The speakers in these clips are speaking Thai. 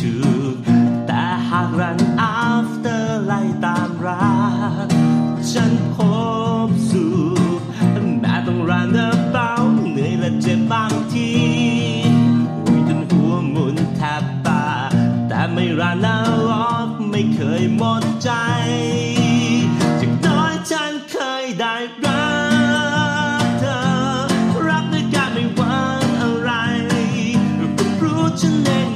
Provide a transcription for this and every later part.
ถูก แต่หากรัน after ไล่ตามรัก ฉันพบสุขแม้ต้องรันเบาเหนื่อยและเจ็บบางทีวิ่จนหัวหมุนแทบตาแต่ไม่รันนะล็อกไม่เคยหมดใจจากน้อยฉันเคยได้รักเธอ รักดยการไม่หวังอะไรรู้ฉันเอง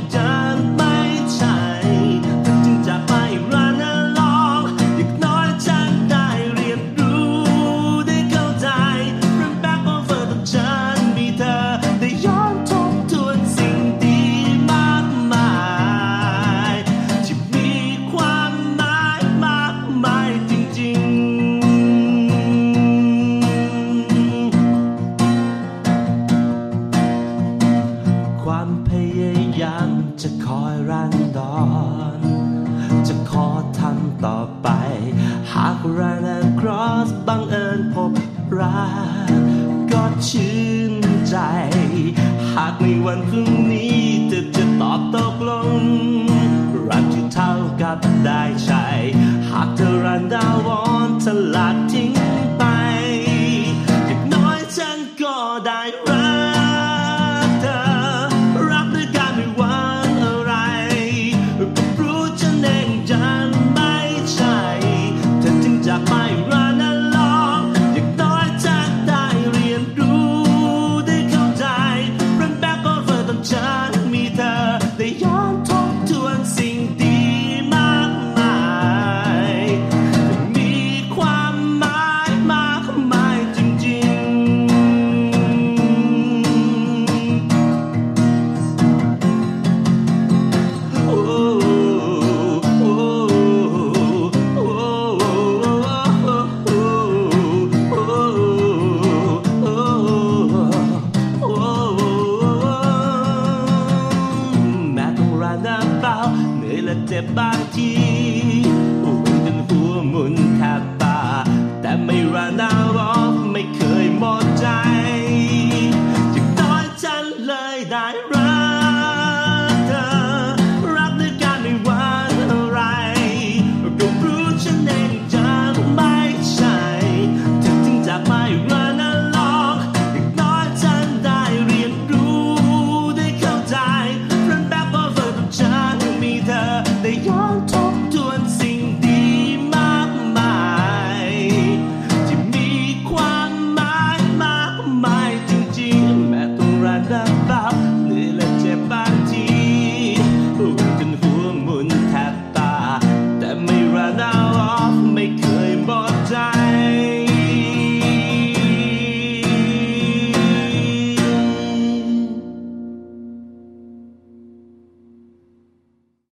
อน จะขอทำต่อไป หากรัน across บังเอิญพบรักก็ชื่นใจ หากในวันพรุ่งนี้เธอจะตอบตกลง รักที่เท่ากับได้ใช่หากเธอรันดาวอนสลัดทิ้งไปอย่างน้อยฉันก็ได้ ยบางทีอุ่นจนหัวมุนแทบตา แต่ไม่ราน่าร้องไม่เคยหมดใจจะงน้อยฉันเลยได้รัก